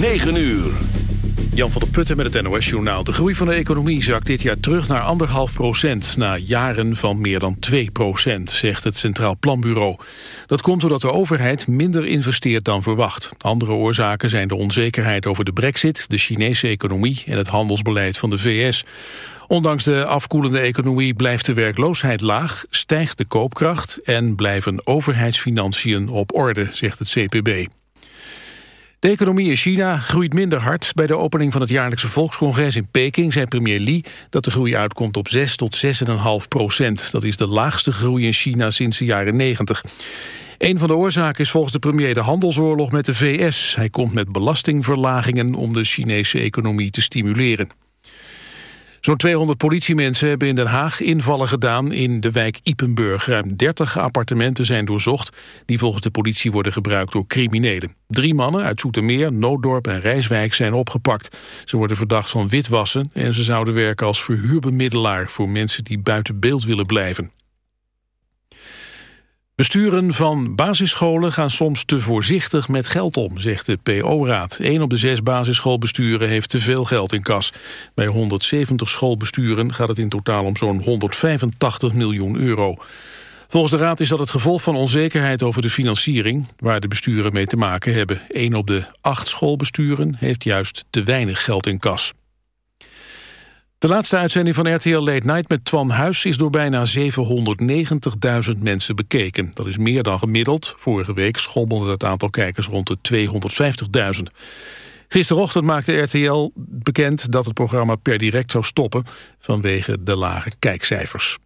9 uur. Jan van der Putten met het NOS-journaal. De groei van de economie zakt dit jaar terug naar anderhalf procent... na jaren van meer dan 2 procent, zegt het Centraal Planbureau. Dat komt doordat de overheid minder investeert dan verwacht. Andere oorzaken zijn de onzekerheid over de brexit... de Chinese economie en het handelsbeleid van de VS. Ondanks de afkoelende economie blijft de werkloosheid laag... stijgt de koopkracht en blijven overheidsfinanciën op orde, zegt het CPB. De economie in China groeit minder hard. Bij de opening van het jaarlijkse volkscongres in Peking zei premier Li dat de groei uitkomt op 6 tot 6,5 procent. Dat is de laagste groei in China sinds de jaren 90. Een van de oorzaken is volgens de premier de handelsoorlog met de VS. Hij komt met belastingverlagingen om de Chinese economie te stimuleren. Zo'n 200 politiemensen hebben in Den Haag invallen gedaan in de wijk Ipenburg. Ruim 30 appartementen zijn doorzocht die volgens de politie worden gebruikt door criminelen. Drie mannen uit Zoetermeer, Nooddorp en Rijswijk zijn opgepakt. Ze worden verdacht van witwassen en ze zouden werken als verhuurbemiddelaar voor mensen die buiten beeld willen blijven. Besturen van basisscholen gaan soms te voorzichtig met geld om, zegt de PO-raad. Eén op de zes basisschoolbesturen heeft te veel geld in kas. Bij 170 schoolbesturen gaat het in totaal om zo'n 185 miljoen euro. Volgens de raad is dat het gevolg van onzekerheid over de financiering... waar de besturen mee te maken hebben. Eén op de acht schoolbesturen heeft juist te weinig geld in kas. De laatste uitzending van RTL Late Night met Twan Huis... is door bijna 790.000 mensen bekeken. Dat is meer dan gemiddeld. Vorige week schommelde het aantal kijkers rond de 250.000. Gisterochtend maakte RTL bekend dat het programma per direct zou stoppen... vanwege de lage kijkcijfers.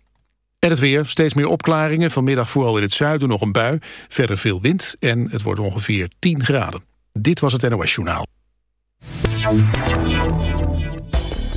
En het weer, steeds meer opklaringen. Vanmiddag vooral in het zuiden nog een bui. Verder veel wind en het wordt ongeveer 10 graden. Dit was het NOS Journaal.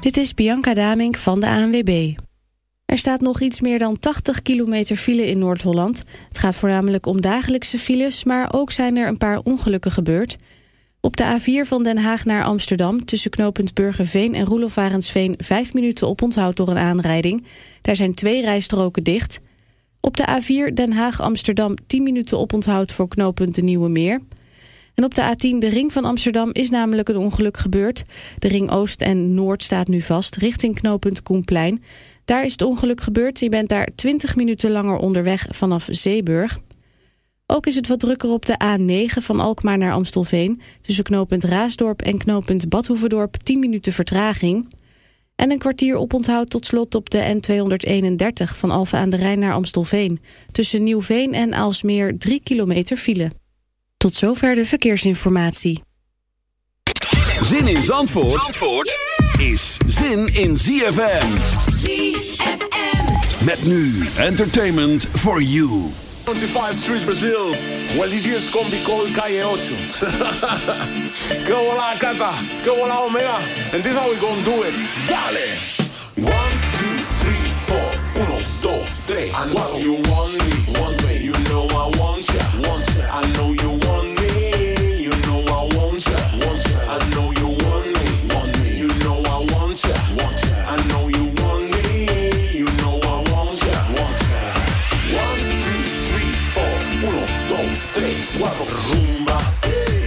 Dit is Bianca Damink van de ANWB. Er staat nog iets meer dan 80 kilometer file in Noord-Holland. Het gaat voornamelijk om dagelijkse files, maar ook zijn er een paar ongelukken gebeurd. Op de A4 van Den Haag naar Amsterdam... tussen knooppunt Burgerveen en Roelof Arendsveen... vijf minuten oponthoud door een aanrijding. Daar zijn twee rijstroken dicht. Op de A4 Den Haag-Amsterdam 10 minuten oponthoud... voor knooppunt de Nieuwe Meer... En op de A10, de ring van Amsterdam, is namelijk een ongeluk gebeurd. De ring Oost en Noord staat nu vast, richting knooppunt Koenplein. Daar is het ongeluk gebeurd. Je bent daar 20 minuten langer onderweg vanaf Zeeburg. Ook is het wat drukker op de A9 van Alkmaar naar Amstelveen. Tussen knooppunt Raasdorp en knooppunt Badhoevedorp 10 minuten vertraging. En een kwartier oponthoud tot slot op de N231 van Alphen aan de Rijn naar Amstelveen. Tussen Nieuwveen en Aalsmeer 3 kilometer file. Tot zover de verkeersinformatie. Zin in Zandvoort, Zandvoort is zin in ZFM. ZFM. Met nu entertainment for you. 25 Street Brazil, religious combico y calle 8. que hola cata, que hola omega, and this is how we gonna do it. Dale! One, two, three, four, uno, dos, tres. I you want me, way, you know I want you. want I know you Rumba. Sí.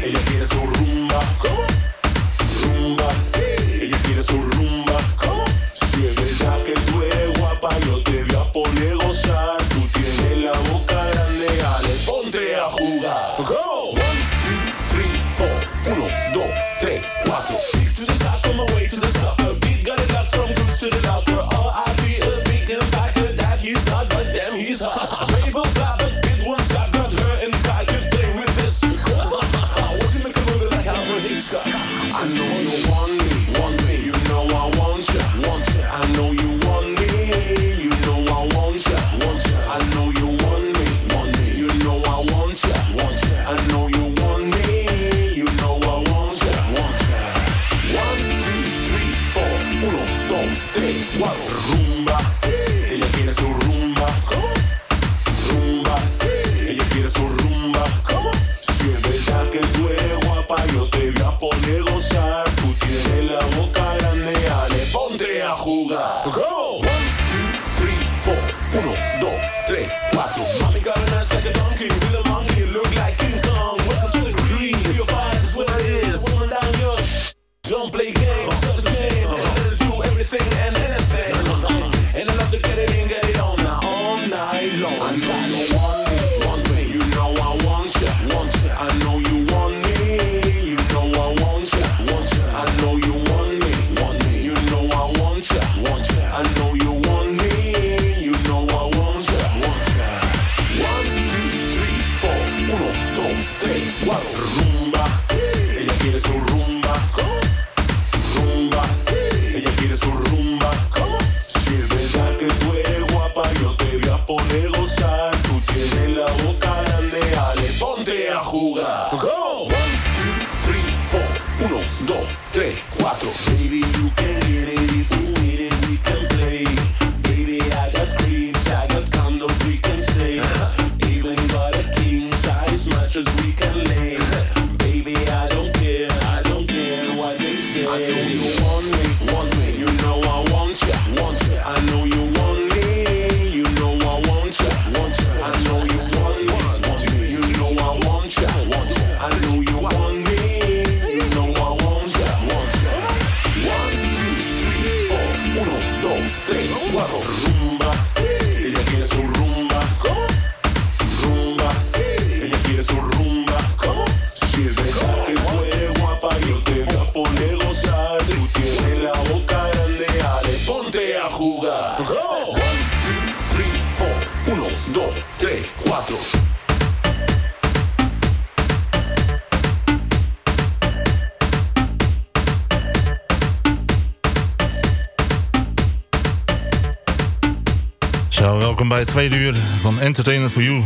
van Entertainer for You.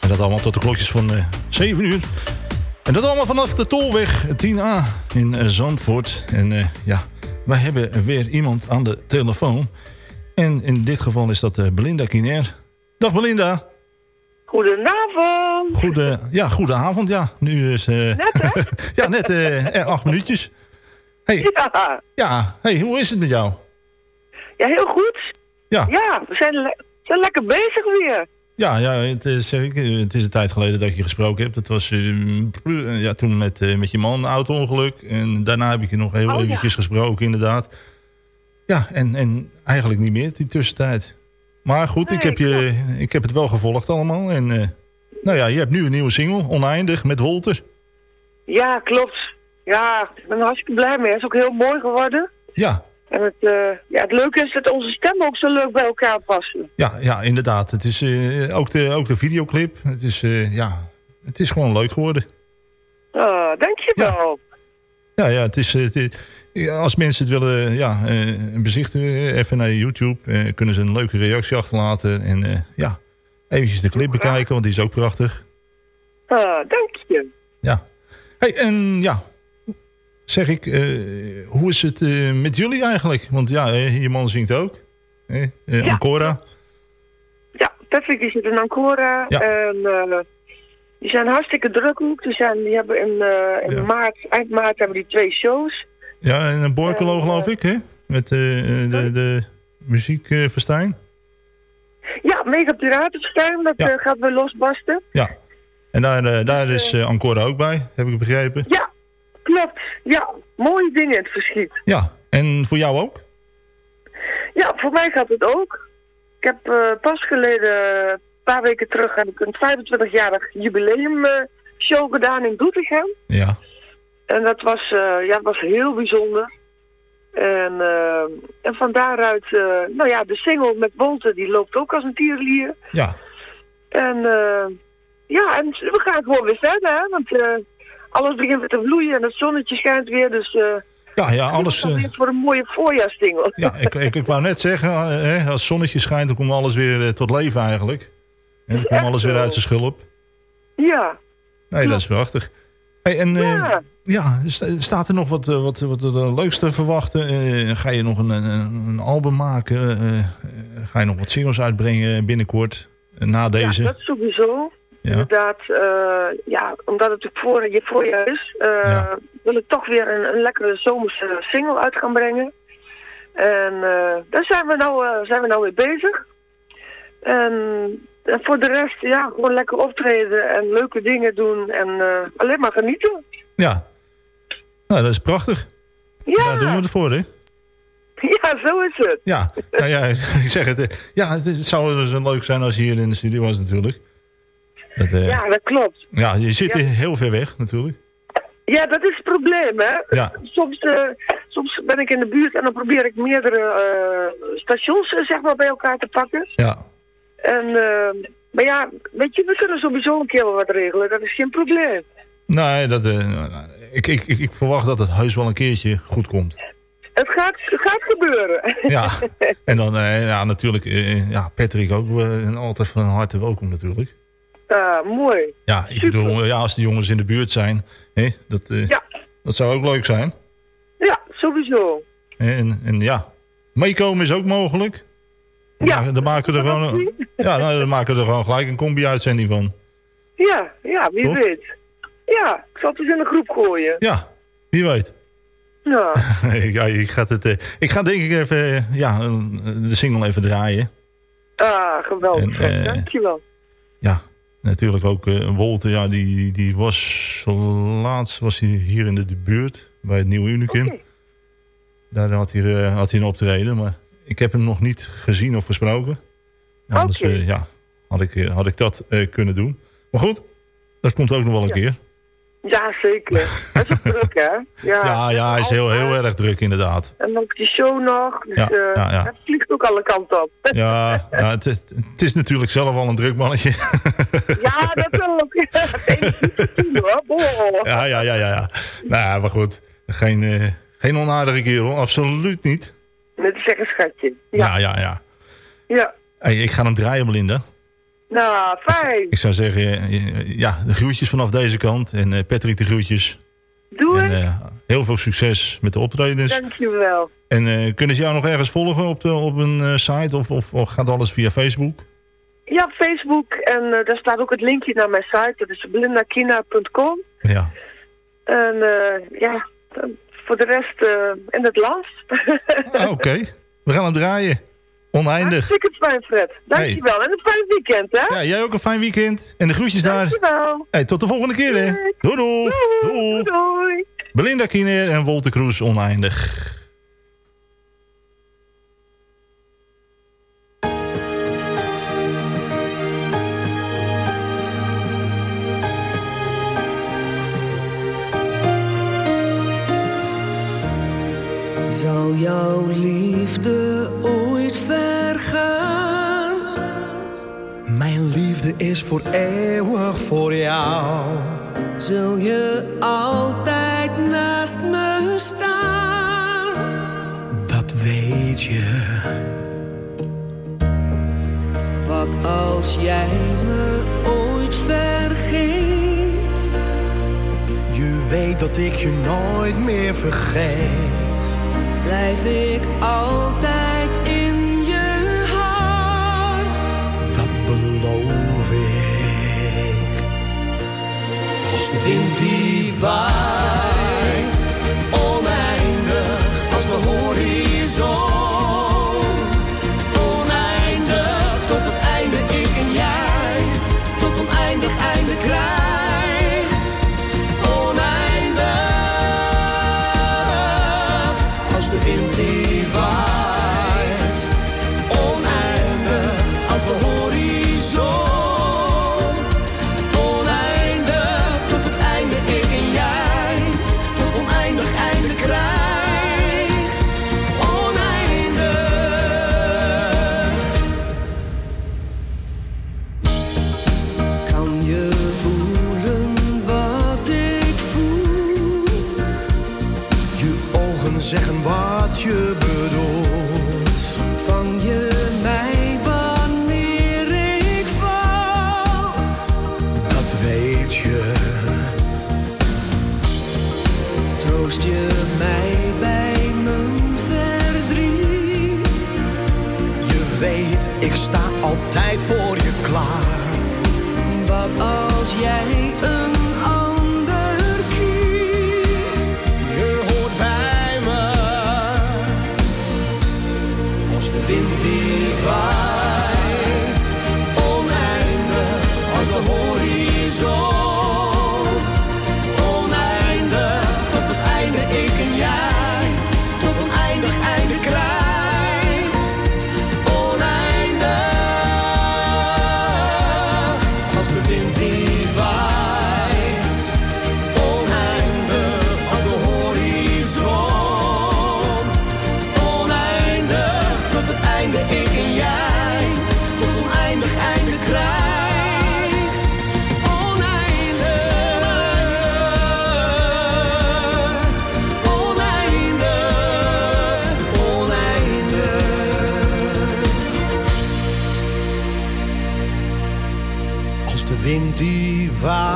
En dat allemaal tot de klokjes van eh, uh, 7 uur. En dat allemaal vanaf de Tolweg 10A in eh, Zandvoort. En eh, ja, wij hebben weer iemand aan de telefoon. En in dit geval is dat Belinda Kiner. Dag Belinda. Goedenavond. Goede, ja, goedenavond, ja. Nu is... net, hè? ja, net acht minuutjes. Hey. Ja. Ja, hey, hoe is het met jou? Ja, heel goed. Ja. Ja, we zijn zijn lekker bezig weer. Ja, ja het, is, eh, het is een tijd geleden dat ik je gesproken heb. Dat was ehm, eh, ja, toen met, eh, met je man, een auto-ongeluk. En daarna heb ik je nog heel oh, eventjes gesproken, inderdaad. Ja, en, en eigenlijk niet meer, die tussentijd. Maar goed, ik, heb je, ik heb het wel gevolgd allemaal. En nou ja, je hebt nu een nieuwe single, Oneindig, met Wolter. Ja, klopt. Ja, ik ben hartstikke blij mee. Hij is ook heel mooi geworden. Ja. En het, eh, ja, het leuke is dat onze stemmen ook zo leuk bij elkaar passen. Ja, ja inderdaad. Het is, eh, ook, de, ook de videoclip. Het is, eh, ja, het is gewoon leuk geworden. Oh, dankjewel. Ja, ja, ja het is... Als mensen het willen ja, bezichtigen, even naar YouTube... kunnen ze een leuke reactie achterlaten. En ja, eventjes de clip bekijken, want die is ook prachtig. Ah, dank je. Ja. Hey, en ja, zeg ik, eh, hoe is het eh, met jullie eigenlijk? Want ja, je man zingt ook. Eh, Ja. Ancora. Ja, Patrick die zit in Ancora. Ja. En eh, die zijn hartstikke druk ook. Die, zijn, die hebben in, in Ja. maart, eind maart hebben die twee shows. Ja, en een Borkelo geloof ik, hè? Met de, de muziek eh, Verstijn. Ja, Mega Piratenstein, dat Ja. gaat weer losbarsten. Ja. En daar, daar is Ancora ook bij, heb ik begrepen. Ja, klopt. Ja, mooie dingen in het verschiet. Ja, en voor jou ook? Ja, voor mij gaat het ook. Ik heb eh, pas geleden, een paar weken terug, heb ik een 25-jarig jubileum eh, show gedaan in Doetinchem. Ja. En dat was, eh, ja, dat was heel bijzonder. En, en van daaruit, nou ja, de single met Wolter, die loopt ook als een tierlier. Ja. En ja, en we gaan gewoon weer verder, hè, want eh, alles begint weer te bloeien en het zonnetje schijnt weer. Dus eh Ja, ja, alles... eh, voor een mooie voorjaarssingle. ja, ik, ik, ik wou net zeggen, eh, hè, als het zonnetje schijnt, dan komt alles weer tot leven eigenlijk. En dan komt alles weer uit zijn schulp. Ja, Nee, dat is prachtig. Hey, en Ja. ja, sta- staat er nog wat, wat, wat er leuks te verwachten? Ga je nog een, een, album maken? Ga je nog wat singles uitbrengen binnenkort? na deze? ja dat sowieso. Ja. Inderdaad, eh, ja, omdat het voor, je voorjaar is, eh, Ja. wil ik toch weer een, een lekkere zomerse single uit gaan brengen. En eh, daar zijn we, nou, zijn we nou weer bezig. En, en voor de rest, ja, gewoon lekker optreden en leuke dingen doen en alleen maar genieten. Ja. Nou, dat is prachtig. Ja, Daar doen we het voor, hè? ja zo is het. Ja, nou ja, ik zeg het. Ja, het zou dus leuk zijn als je hier in de studio was natuurlijk. Dat, eh, ja. Ja, dat klopt. je zit Ja. heel ver weg natuurlijk. Ja, dat is het probleem, hè. Ja. Soms, eh, soms ben ik in de buurt en dan probeer ik meerdere eh, stations zeg maar, bij elkaar te pakken. Ja, En, maar ja, weet je, we kunnen sowieso een keer wel wat regelen. Dat is geen probleem. nee, dat, ik, ik, ik, ik verwacht dat het heus wel een keertje goed komt. Het gaat, het gaat gebeuren. Ja, en dan ja, natuurlijk, ja, Patrick ook altijd van harte welkom natuurlijk. Ah, mooi. Ja, ik Super. bedoel, ja, als de jongens in de buurt zijn, hè, dat, eh, Ja. dat zou ook leuk zijn. Ja, sowieso. En, en ja, meekomen is ook mogelijk. Ja. Dan maken we er gewoon, ja, nou, dan maken we er gewoon gelijk een combi-uitzending van. Ja, ja, wie Toch? weet. Ja, ik zal het eens in de groep gooien. Ja, wie weet. Ja, ja, ik, ga het, eh, ik ga denk ik even eh, ja, een- de single even draaien. ah, geweldig. En, eh, Dankjewel. Ja, natuurlijk ook eh Wolter, ja, die, die, was laatst was hij hier in de, de buurt bij het Nieuwe Unicum. Daar had hij, eh, had hij een optreden, maar ik heb hem nog niet gezien of gesproken. Ja, eh, ja, had, ik, eh, had ik dat eh, kunnen doen. Maar goed, dat komt ook nog wel een Ja. keer. Ja, zeker. Dat is ook druk, hè? Ja, Ja, ja, hij is heel, heel erg druk inderdaad. En dan die show nog. Dus Ja, eh, ja, ja. het vliegt ook alle kanten op. Ja, ja het, is, het is natuurlijk zelf al een druk mannetje. ja, dat ook. Hoor. Boah. ja, ja, ja, ja. ja. Nou, ja, maar goed. Geen, eh, geen onaardige kerel, absoluut niet. Net zeggen, schatje. Ja, Ja, ja, ja. ja. Hey, ik ga hem draaien, Melinda. Nou, fijn. Ik zou zeggen, eh, ja, de groetjes vanaf deze kant. En eh, Patrick de groetjes. Doe En het. eh, heel veel succes met de optredens. Dankjewel. En kunnen ze jou nog ergens volgen op, de, op een site? Of, of, of gaat alles via Facebook? Ja, Facebook. En daar staat ook het linkje naar mijn site. Dat is blindakina.com. Ja. En ja, voor de rest in het land. Ah, Oké, we gaan hem draaien. Oneindig. Hartstikke fijn, Fred. Dankjewel. En een fijn weekend, hè? Ja, jij ook een fijn weekend. En de groetjes daar. Dankjewel. Hey, tot de volgende keer, hè. Doei, doei. Doei. Doei. Doei. Belinda Kiener en Wolter Kroes oneindig. Zal jouw liefde ooit is voor eeuwig voor jou. Zul je altijd naast me staan? Dat weet je. Wat als jij me ooit vergeet? Je weet dat ik je nooit meer vergeet. Blijf ik altijd Als de wind die waait, oneindig als de horizon. far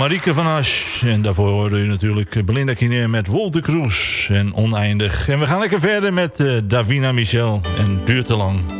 Marieke van Asch. En daarvoor hoorde u natuurlijk Belinda Kineer met Wolter Kroes en Oneindig. En we gaan lekker verder met eh, Davina Michel en Duurt te lang.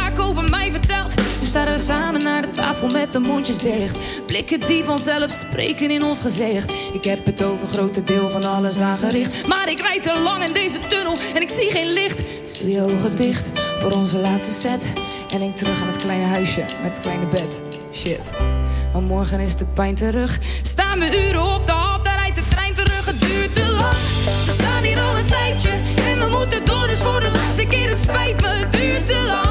over mij verteld. We samen naar de tafel met de mondjes dicht. Blikken die vanzelf spreken in ons gezicht. Ik heb het over grote deel van alles aangericht. Maar ik rijd te lang in deze tunnel en ik zie geen licht. Doe je ogen dicht voor onze laatste set. En denk terug aan het kleine huisje met het kleine bed. Shit. Maar morgen is de pijn terug. Staan we uren op de hal, daar rijdt de trein terug. Het duurt te lang. We staan hier al een tijdje. En we moeten door, dus voor de laatste keer. Het spijt het duurt te lang.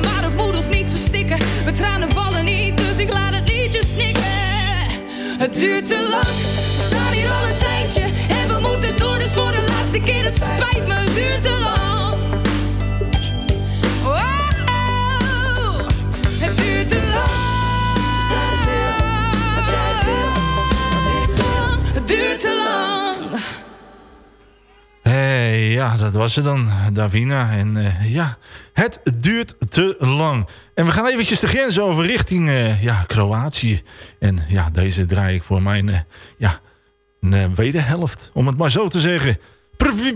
verstikken. Mijn tranen vallen niet, dus ik laat het liedje snikken. Het duurt te lang, we staan hier al een tijdje. En we moeten door, dus voor de laatste keer. Het spijt me, het duurt te lang. Wow, het duurt te lang. Sta stil, wat jij wil. Het duurt te lang. Ja, dat was ze dan, Davina. En eh, ja, het duurt te lang. En we gaan eventjes de grens over richting eh, ja, Kroatië. En ja, deze draai ik voor mijn eh, ja, eh, wederhelft, om het maar zo te zeggen. Prvi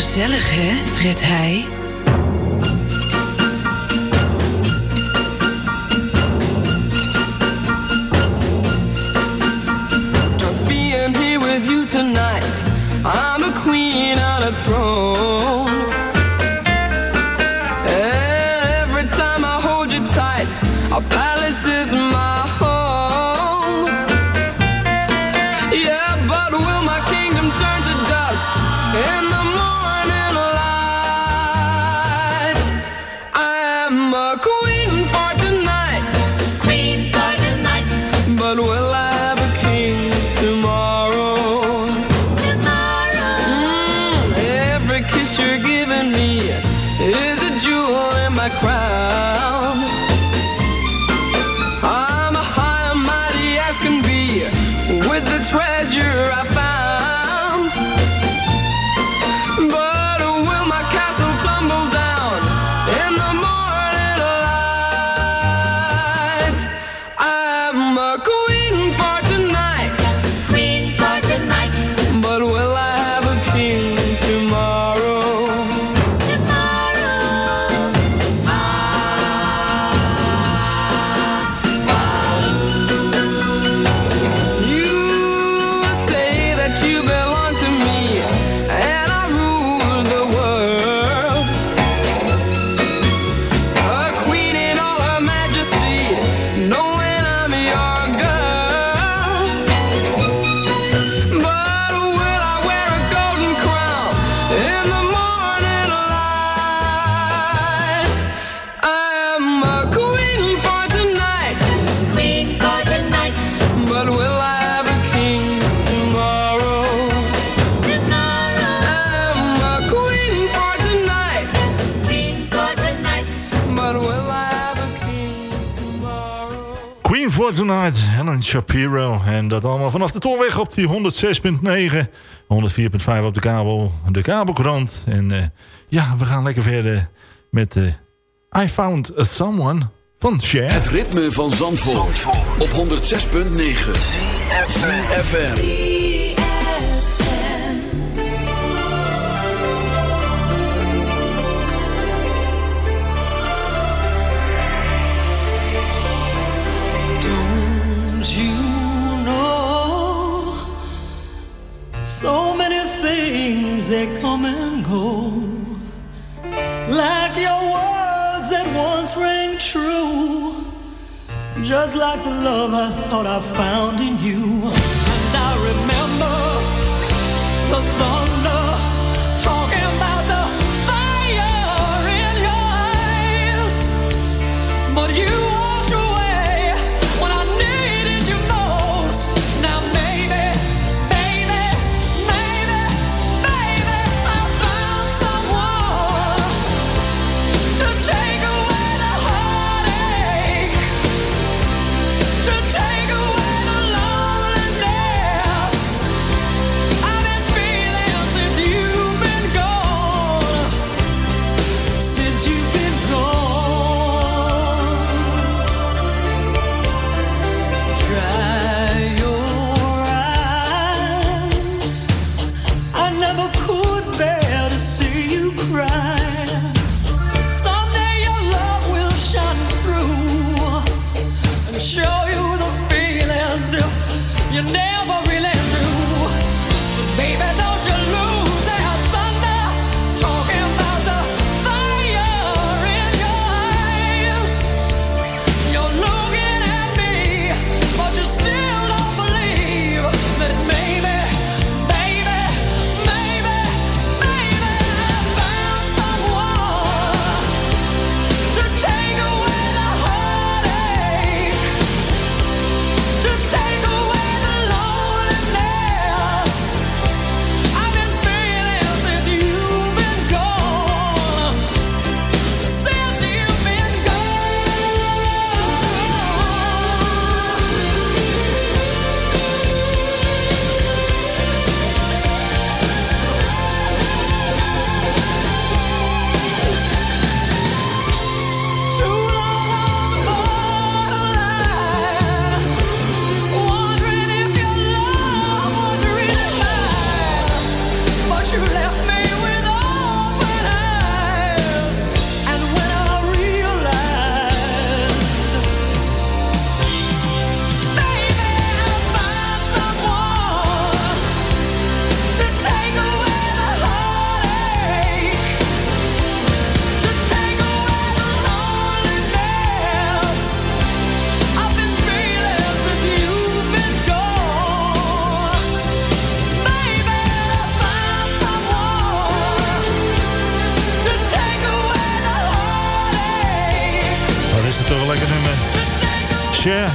gezellig, hè, Fred Heij? Just being here with you tonight. I'm a queen on a throne. Killer Tonight, Shapiro. En dat allemaal vanaf de Tolweg op die 106.9, 104.5 op de kabel, de kabelkrant. En eh, ja, we gaan lekker verder met uh, I Found Someone van Cher. Het ritme van Zandvoort, Zandvoort. op 106.9 FM. things you know. So many things that come and go. Like your words that once rang true. Just like the love I thought I found in you. And I remember the thunder talking about the fire in your eyes. But you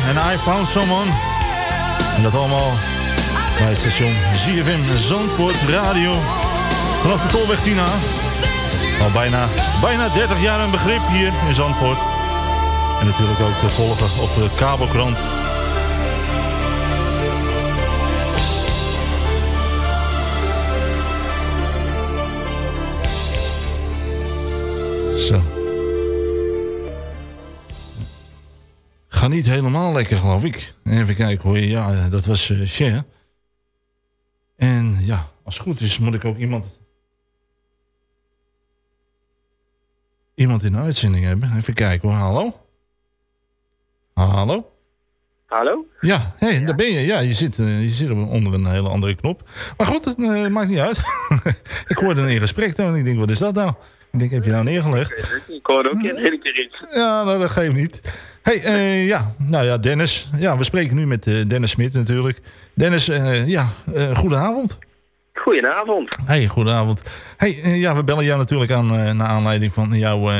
en I Found Someone. En dat allemaal bij het station ZFM Zandvoort Radio. Vanaf de Tolweg 10A. Al bijna, bijna 30 jaar een begrip hier in Zandvoort. En natuurlijk ook te volgen op de kabelkrant. Niet helemaal lekker, geloof ik. Even kijken hoor. Ja, dat was eh Cher. En ja, als het goed is, moet ik ook iemand... Iemand in de uitzending hebben. Even kijken hoor. Hallo? Hallo? Hallo? Ja, hé, daar ben je. Ja, je zit, eh, je zit onder een hele andere knop. Maar goed, het eh, maakt niet uit. ik hoorde een in gesprek toen en ik denk, wat is dat nou? Ik denk, heb je nou neergelegd? Ik hoorde ook een hele keer iets. Ja, nou, dat geeft niet. Hey, eh, ja, nou ja, Dennis. Ja, we spreken nu met eh, Dennis Smit natuurlijk. Dennis, eh, ja, goedenavond. Goedenavond. Hey, goedenavond. Hey, ja, we bellen jou natuurlijk aan naar aanleiding van jouw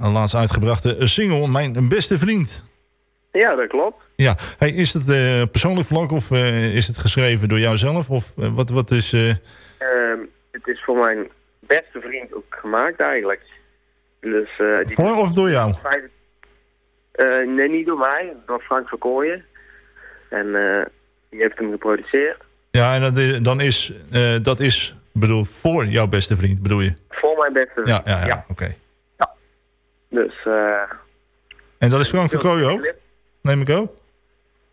laatst uitgebrachte single, Mijn Beste Vriend. Ja, dat klopt. Ja, hey, is het persoonlijk vlak of is het geschreven door jouzelf? Of wat, wat is... eh, Ehm, het is voor mijn beste vriend ook gemaakt eigenlijk. Dus, die voor of door jou? Nee, niet door mij, door Frank Verkooyen. En eh, die heeft hem geproduceerd. Ja, en dat is, dan is, eh, dat is, bedoel, voor jouw beste vriend, bedoel je? Voor mijn beste vriend. Ja, ja, ja, oké. Dus, eh En dat is Frank Verkooyen ook? Neem ik ook?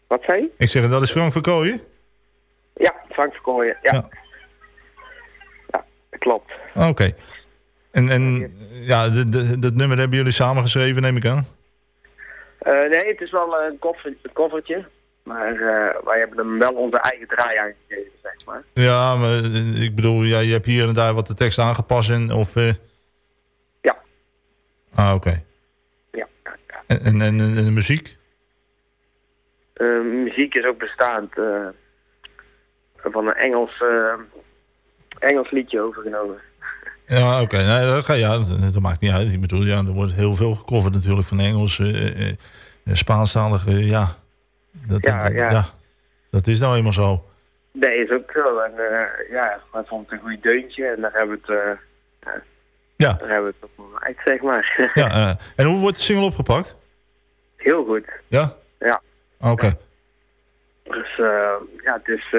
wat zei je? Ik zeg, dat is Frank Verkooyen? Ja, Frank Verkooyen, ja. ja. dat klopt. Oké. En, en ja, dat nummer hebben jullie samen geschreven, neem ik aan? Eh, nee, het is wel een koffer, een koffertje. Maar eh, wij hebben hem wel onze eigen draai aangegeven, zeg maar. Ja, maar eh, ik bedoel, ja, je hebt hier en daar wat de tekst aangepast en of... Ja. Ah, oké. Ja. En, en, en, en de muziek? Muziek is ook bestaand van een Engels, Engels liedje overgenomen. Ja, oké. Nee, dat, ga, ja, dat, dat maakt niet uit. Ik bedoel, ja, er wordt heel veel gecoverd natuurlijk van Engels, eh, eh, eh, Spaanstalige, ja. Dat, Ja, dat- ja. Dat is nou eenmaal zo. Dat is ook zo. En eh, ja, vonden het een goed deuntje en daar hebben we het, eh, ja, Ja. daar hebben we het op zeg maar. Ja, en hoe wordt de single opgepakt? Heel goed. Ja? Ja. Oké. Dus ja, het is,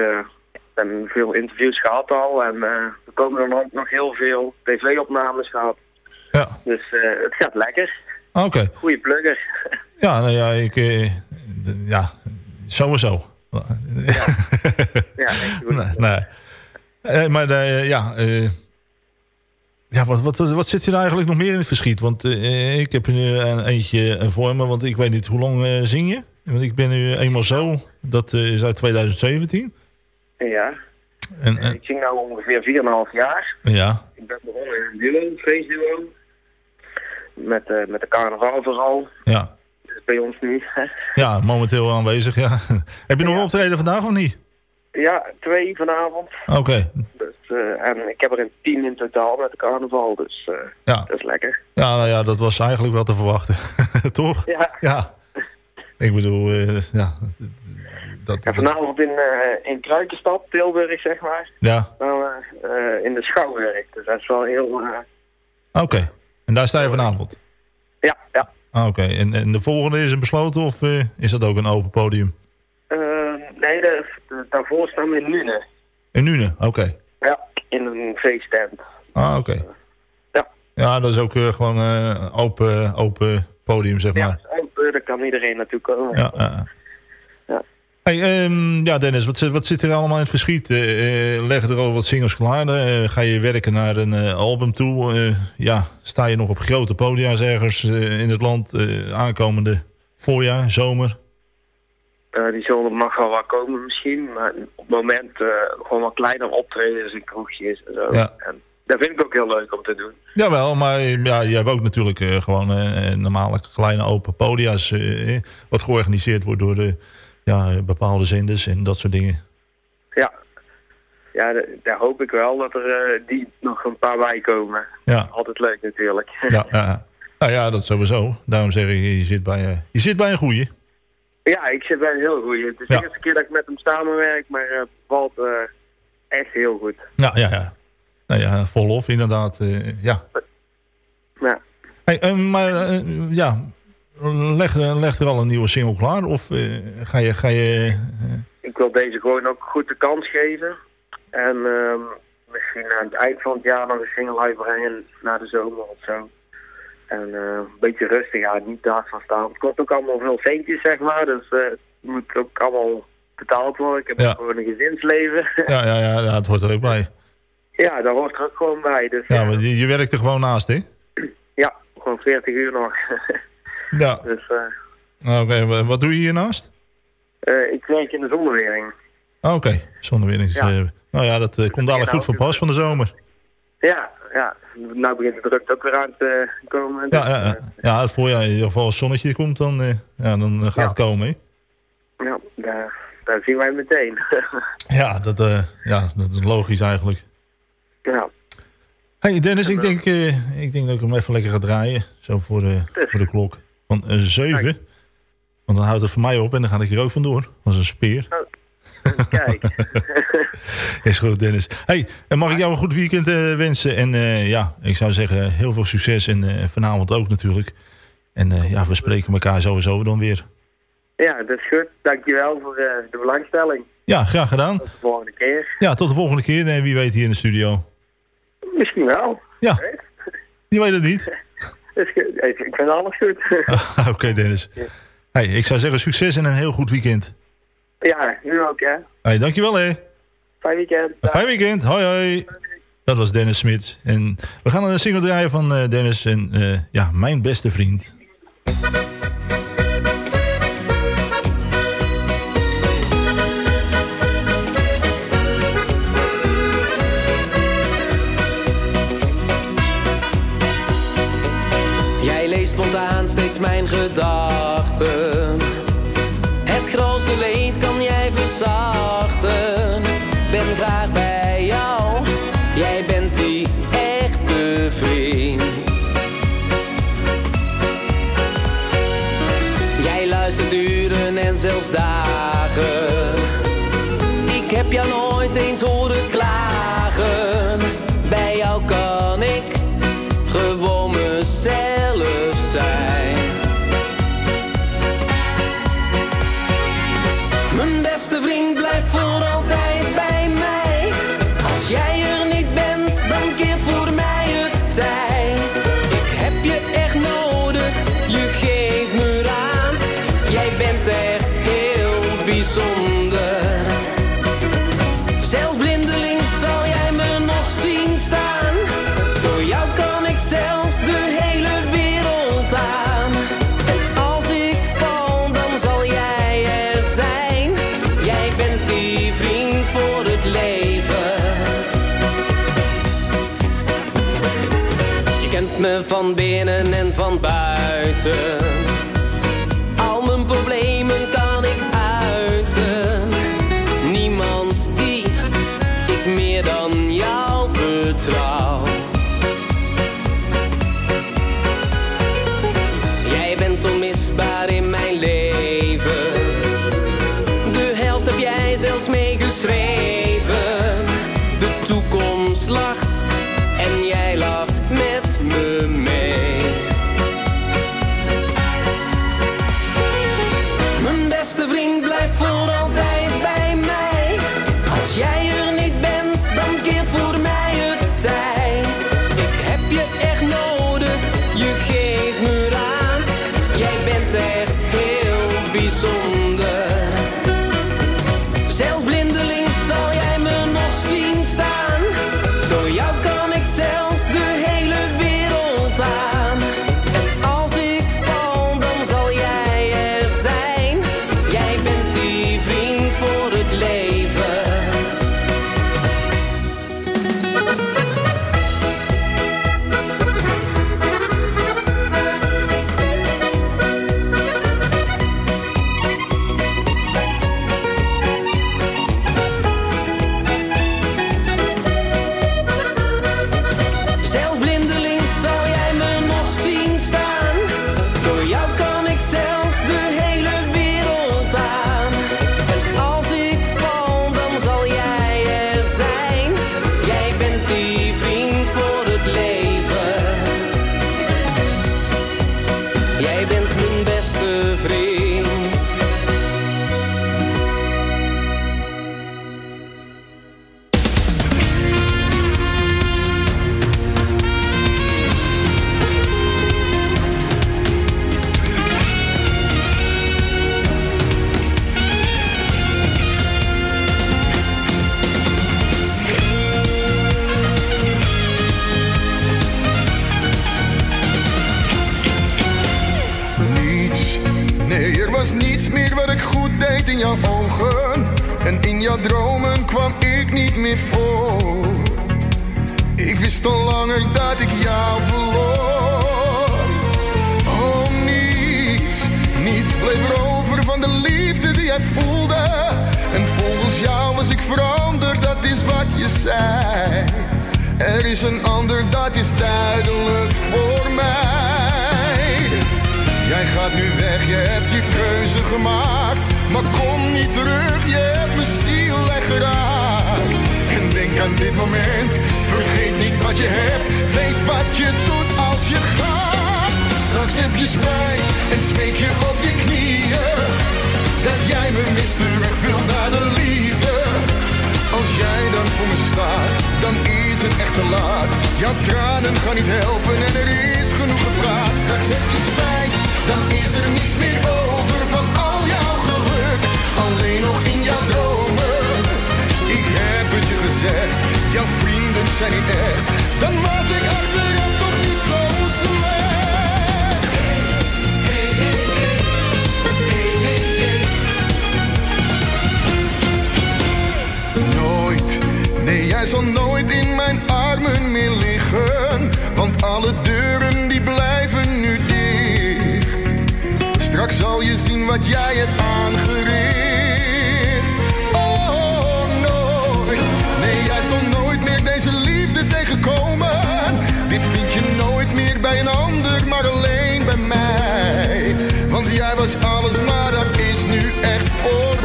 hebben veel interviews gehad al en eh, er komen er nog, nog heel veel tv-opnames gehad. Ja. Dus eh, het gaat lekker. Oké. Goeie plugger. Ja, nou ja, ik... eh, ja, sowieso. ja, goed. nee, nee. Eh, maar ja... ja, wat, wat, wat zit er eigenlijk nog meer in het verschiet? Want ik heb er nu een eentje voor me, want ik weet niet hoe lang zing je. Want ik ben nu eenmaal zo, dat is uit 2017. Ja. En, en- Ik zing nou ongeveer 4,5 jaar. ja, Ik ben begonnen in een duo, feestduo. Met, eh, met de carnaval vooral. ja. Is bij ons nu. Ja, momenteel aanwezig, ja. Heb je nog een optreden vandaag of niet? ja, twee vanavond. Oké, Dus, eh, en ik heb er een tien in totaal met de carnaval. Dus eh, Ja. dat is lekker. ja, nou ja, dat was eigenlijk wel te verwachten. Toch? Ja. Ja. Ik bedoel, eh, ja. Dat, vanavond in, eh in Kruikenstad, Tilburg zeg maar. Ja, Nou, eh, in de Schouwwerk. Dus dat is wel heel... eh, oké. En daar sta je vanavond? ja, ja. Ah, Oké, en, en de volgende is een besloten of is dat ook een open podium? Nee, de, de- daarvoor staan we in Nune. In Nune, oké. Ja, in een feesttent. Ah, oké. Ja. Ja, dat is ook gewoon open, open podium, zeg maar. Open, daar kan iedereen naartoe komen. Ja, ja. Hey, ehm, ja, Dennis, wat, zit- wat zit er allemaal in het verschiet? Eh, leggen er al wat singles klaar? Eh, ga je werken naar een album toe? Ja, sta je nog op grote podia's ergens in het land aankomende voorjaar, zomer? Die zullen mag wel wat komen misschien, maar op het moment gewoon wat kleiner optredens en kroegjes en zo. Ja. En dat vind ik ook heel leuk om te doen. Jawel, maar ja, je hebt ook natuurlijk gewoon normale kleine open podia's... wat georganiseerd wordt door de, ja, bepaalde zenders en dat soort dingen. Ja, ja da- daar hoop ik wel dat er eh, die nog een paar bij komen. Ja. Altijd leuk natuurlijk. Ja, ja. Nou ja, dat sowieso. Daarom zeg ik, je zit bij, eh, je zit bij een goeie. Ja, ik zit bij een heel goeie. Het is Ja. de eerste keer dat ik met hem samenwerk, maar eh valt echt heel goed. Ja, ja, ja. Nou ja, vol lof inderdaad. ja. Ja. Hey, maar ja, leg, leg er al een nieuwe single klaar? Of eh, ga je... Ga je Ik wil deze gewoon ook goed de kans geven. En ehm, misschien aan het eind van het jaar nog een single uitbrengen na de zomer of zo. En eh, een beetje rustig, ja, niet te hard van staan. Het kost ook allemaal veel centjes, zeg maar. Dus eh, het moet ook allemaal betaald worden. Ik heb Ja. gewoon een gezinsleven. ja, ja, ja, ja, het hoort er ook bij. ja, daar hoort er ook gewoon bij. Dus Ja, maar je, je werkt er gewoon naast, hè? ja, gewoon 40 uur nog. Ja. dus eh, Oké, wa- wat doe je hiernaast? eh, ik werk in de zonwering. Ah, Oké. Ja. Eh, nou ja, dat eh, komt dadelijk goed van pas van de zomer. Ja, ja. Nou begint de druk ook weer aan te komen. Ja, Dus, ja, ja. ja het voorjaar in ieder geval als zonnetje komt, dan, ja, dan gaat het komen? Ja, daar, daar zien wij meteen. Ja, dat, ja, dat is logisch eigenlijk. ja, Hey Dennis, ik denk, ik denk dat ik hem even lekker ga draaien. Zo voor, de voor de klok van eh, 7. Want dan houdt het voor mij op en dan ga ik hier ook vandoor. Als een speer. kijk. Is goed, Dennis. Hey, en mag ik jou een goed weekend eh, wensen? En eh, ja, ik zou zeggen, heel veel succes. En eh, vanavond ook natuurlijk. En eh, ja, we spreken elkaar sowieso dan weer. ja, dat is goed. Dankjewel voor eh, de belangstelling. Ja, graag gedaan. Tot de volgende keer. Ja, tot de volgende keer. En wie weet hier in de studio. Misschien wel. Ja, je weet het niet. Ik vind alles goed. Oké, Dennis. Hey, ik zou zeggen succes en een heel goed weekend. ja, nu ook, hè. Hey, dankjewel hè. Fijn weekend. Een fijn weekend. Hoi hoi. Dat was Dennis Smit. En we gaan een single draaien van eh, Dennis. En eh, ja, mijn beste vriend. Gedachten. Het grootste leed kan jij verzachten. Ben graag bij jou, jij bent die echte vriend. Jij luistert uren en zelfs dagen. Ik heb jou nooit eens horen klagen. Van binnen en van buiten. Was ik veranderd, dat is wat je zei. Er is een ander, dat is duidelijk voor mij. Jij gaat nu weg, je hebt je keuze gemaakt. Maar kom niet terug, je hebt mijn ziel geraakt. En denk aan dit moment, vergeet niet wat je hebt. Weet wat je doet als je gaat. Straks heb je spijt en smeek je op je knieën. Dat jij me mist terug wil naar de liefde. Als jij dan voor me staat, dan is het echt te laat. Jouw tranen gaan niet helpen en er is genoeg gepraat. Straks heb je spijt, dan is er niets meer over van al jouw geluk. Alleen nog in jouw dromen. Ik heb het je gezegd, jouw vrienden zijn niet echt. Dan was ik achteraf toch niet zo slecht. Nee jij zal nooit in mijn armen meer liggen. Want alle deuren die blijven nu dicht. Straks zal je zien wat jij hebt aangericht. Oh, nooit, nee jij zal nooit meer deze liefde tegenkomen. Dit vind je nooit meer bij een ander, maar alleen bij mij. Want jij was alles, maar dat is nu echt voorbij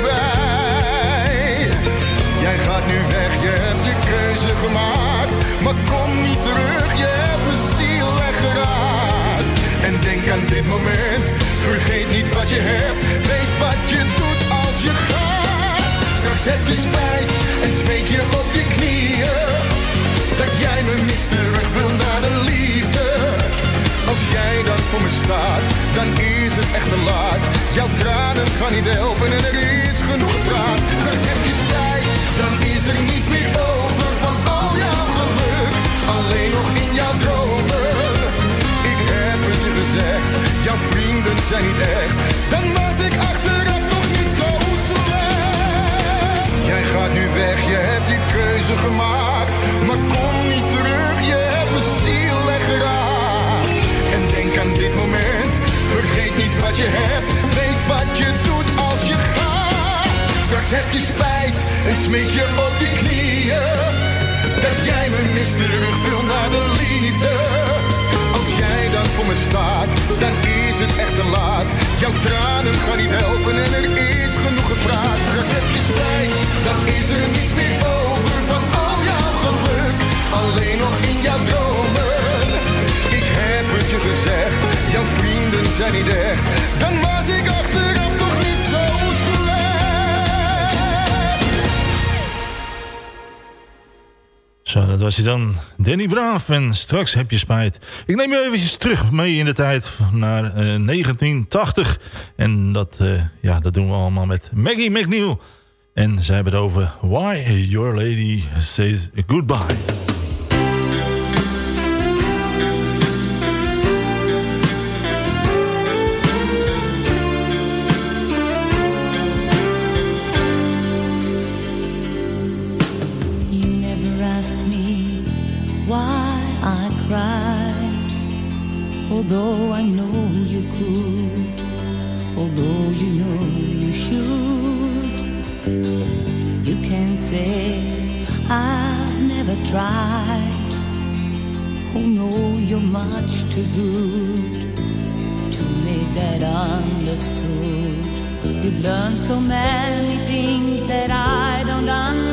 dit moment, vergeet niet wat je hebt. Weet wat je doet als je gaat. Straks heb je spijt en smeek je op je knieën. Dat jij me mist terug wil naar de liefde. Als jij dan voor me staat, dan is het echt te laat. Jouw tranen gaan niet helpen en er is genoeg gepraat. Straks heb je spijt, dan is er niets meer over van al jouw geluk. Alleen nog in jouw dromen. Zijn niet echt. Dan Jij gaat nu weg, je hebt je keuze gemaakt. Maar kom niet terug, je hebt mijn ziel weggeraakt. En denk aan dit moment, vergeet niet wat je hebt. Weet wat je doet als je gaat. Straks heb je spijt en smeek je op je knieën. Dat jij me mist terug wil naar de liefde. Jij dan voor me staat, dan is het echt te laat. Jouw tranen gaan niet helpen en er is genoeg gepraat. Straks heb je spijt, dan is er niets meer over van al jouw geluk. Alleen nog in jouw dromen. Ik heb het je gezegd, jouw vrienden zijn niet echt. Dan was ik achteraf Zo, dat was hij dan. Danny Braaf en straks heb je spijt. Ik neem je eventjes terug mee in de tijd naar eh, 1980. En dat, eh, ja, dat doen we allemaal met Maggie McNeil. En zij hebben het over Why Your Lady Says Goodbye. Although I know you could, although you know you should. You can say I've never tried. Oh no, you're much too good to make that understood. You've learned so many things that I don't understand.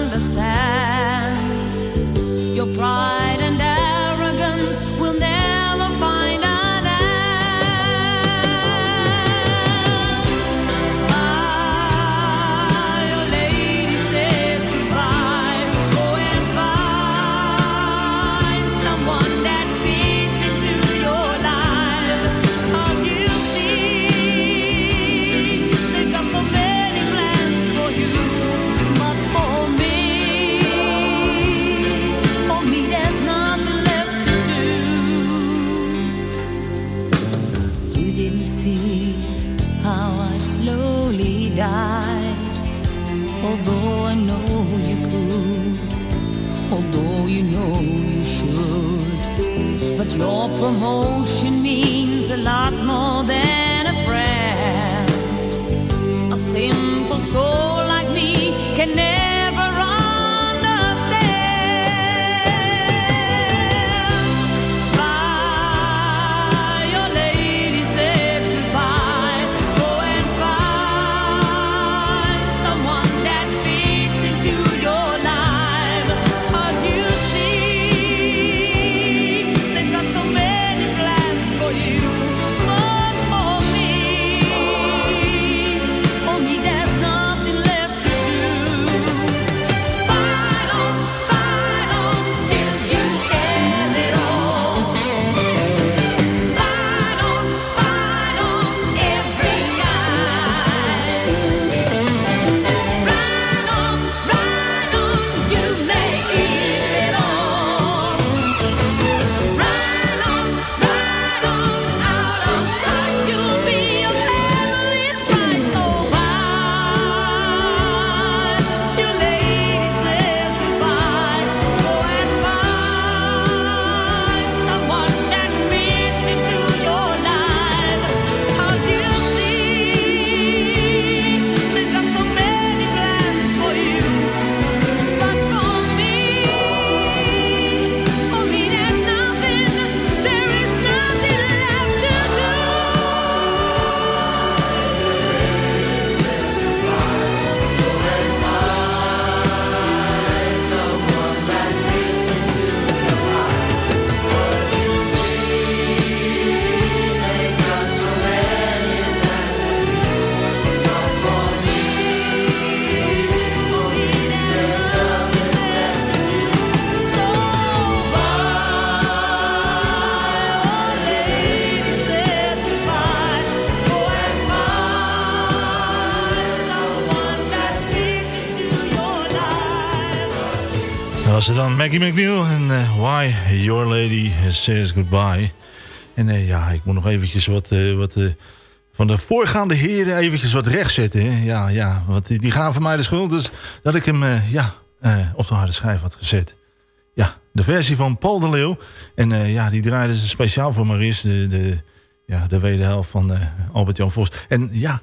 Maggie McNeil en eh, Why Your Lady Says Goodbye. En eh, ja, ik moet nog eventjes wat, eh, wat van de voorgaande heren eventjes wat rechtzetten. hè. Ja, ja, want die, die gaven mij de schuld. Dus dat ik hem, ja, op de harde schijf had gezet. Ja, de versie van Paul de Leeuw. En ja, die draaide ze speciaal voor Maris, de, de, ja, de wederhelft van Albert-Jan Vos. En ja,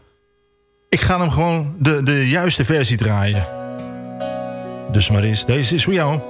ik ga hem gewoon de, de juiste versie draaien. Dus Maris, deze is voor jou.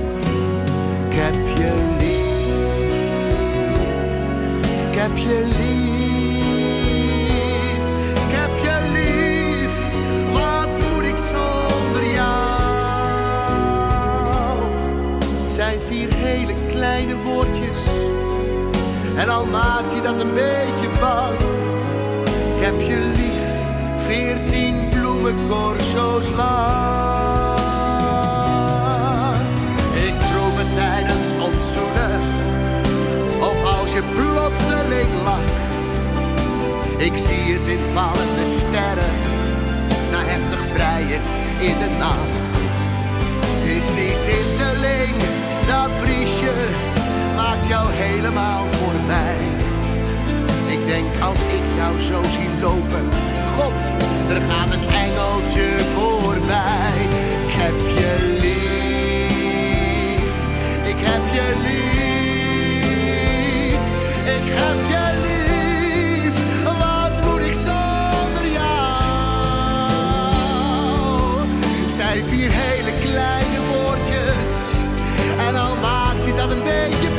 Heb je lief. Ik heb je lief. Wat moet ik zonder jou? Zijn vier hele kleine woordjes. En al maak je dat een beetje bang. Ik heb je lief. Veertien bloemencorso's lang. Ik proef het tijdens ons. Of als je lacht. Ik zie het in vallende sterren. Na heftig vrijen in de nacht. Het is die tinteling, dat briesje. Maakt jou helemaal voor mij. Ik denk als ik jou zo zie lopen. God, er gaat een engeltje voorbij. Ik heb je lief. Ik heb je lief. Vier hele kleine woordjes. En al maakt je dat een beetje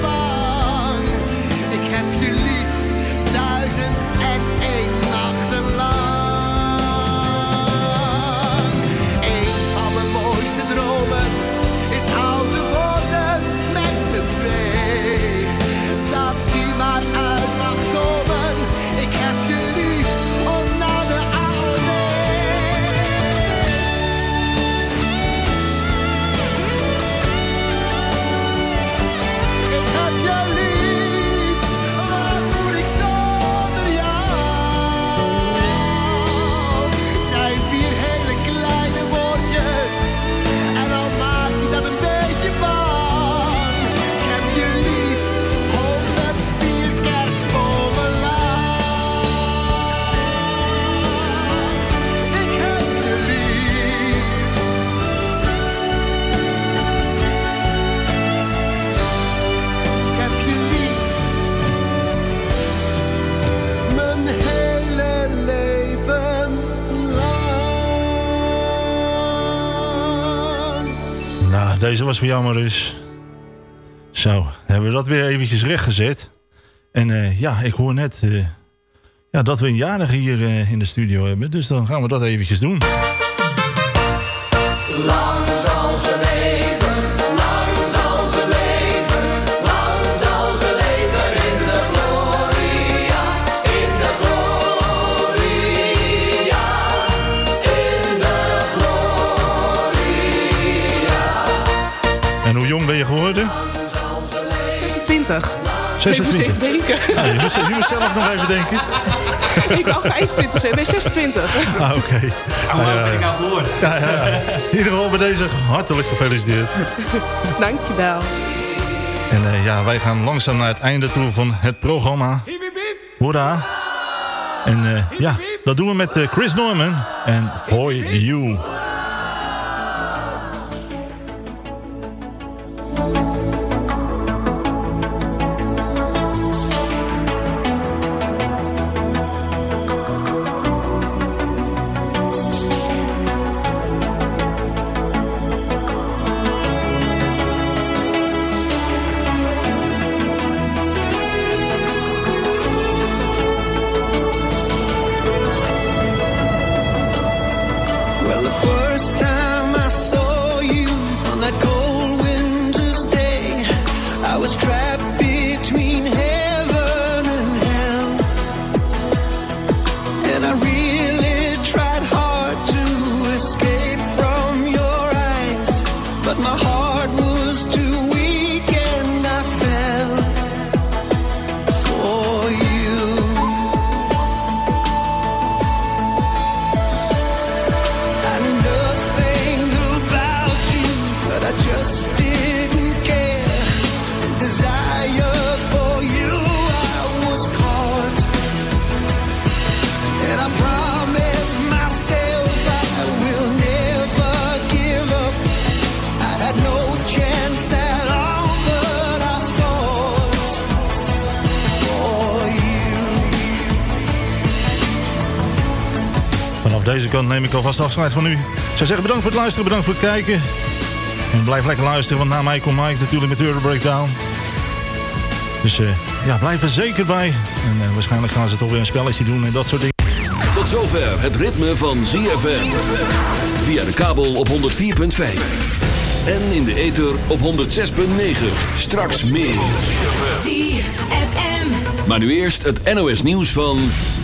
Deze was voor jou Maris. Zo, hebben we dat weer eventjes rechtgezet. En eh, ja, ik hoor net... eh, ja, dat we een jarige hier eh, in de studio hebben. Dus dan gaan we dat eventjes doen. 26. Ik moest even denken. Ja, je, moest, je moest zelf nog even denken. ik wou 25 zijn. Nee, 26. Ah, oké. Hoe oud ben ik nou geworden? Ja, ja, ja. In ieder geval bij deze hartelijk gefeliciteerd. Dankjewel. En eh, ja, wij gaan langzaam naar het einde toe van het programma. Hoera. En eh, ja, dat doen we met eh, Chris Norman en For You. Ik alvast afscheid van u. Ik zou zeggen bedankt voor het luisteren, bedankt voor het kijken. En blijf lekker luisteren, want na mij komt Mike natuurlijk met Euro Breakdown. Dus eh, ja, blijf er zeker bij. En eh, waarschijnlijk gaan ze toch weer een spelletje doen en dat soort dingen. Tot zover het ritme van ZFM. Via de kabel op 104.5. En in de ether op 106.9. Straks meer. ZFM. Maar nu eerst het NOS nieuws van...